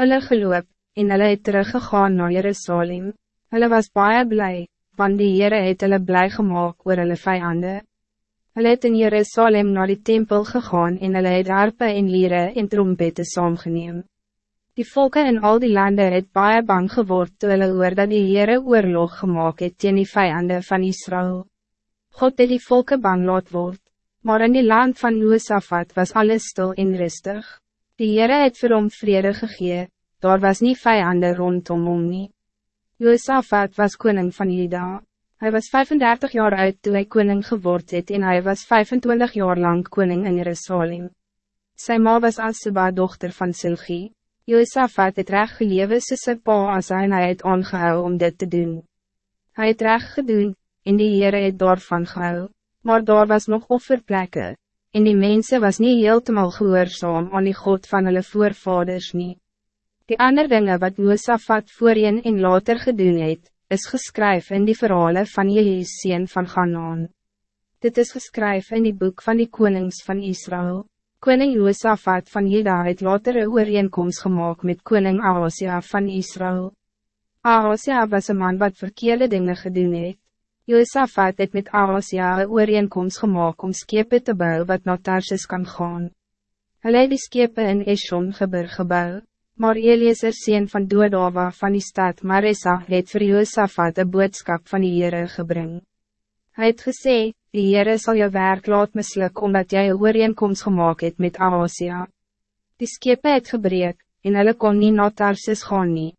Hulle geloop, en hulle het teruggegaan naar Jerusalem. Hulle was baie blij, want die Heere het hulle blij gemaakt oor hulle vijanden. Hulle het in Jerusalem naar die tempel gegaan en hulle het harpe en lieren en trompette saamgeneem. Die volken in al die landen het baie bang geword toe hulle oor dat die Heere oorlog gemaakt het teen die vijanden van Israël. God het die volken bang laat word, maar in die land van Joosafat was alles stil en rustig. Die Heere het vir hom vrede gegee, daar was nie vijanden rondom hom nie. Joosafat was koning van Juda. Hij was 35 jaar oud toen hij koning geword het en hij was 25 jaar lang koning in Jerusalem. Zijn ma was Aseba dochter van Silgie. Josafat het recht gelewe soos sy pa as hy en hy het aangehou om dit te doen. Hij het recht gedoen, en die Heere het daarvan gehou, maar daar was nog offerplekke, en die mensen was niet heeltemal gehoorzaam aan die God van hulle voorvaders nie. Die ander dingen wat Josafat voorheen en later gedoen het, is geskryf in die verhalen van Jezus sien van Ganaan. Dit is geskryf in die boek van die konings van Israël. Koning Josafat van Juda het later een ooreenkomst gemaakt met koning Ahasia van Israël. Ahasia was een man wat verkeerde dingen gedoen het. Josafat het met Ahasia een ooreenkomst gemaakt om skepe te bouwen wat naar Tarsus kan gaan. Hij het die skepe in Eshon gebeur gebouw, maar Eliezer sien van Doodawa van die stad Marissa het vir Josafat een boodskap van die Heere gebring. Hij het gesê, die Heere sal jou werk laat misluk, omdat jy een ooreenkomst gemaakt het met Ahasia. Die skepe het gebreek, en hulle kon nie na Tarsis gaan nie.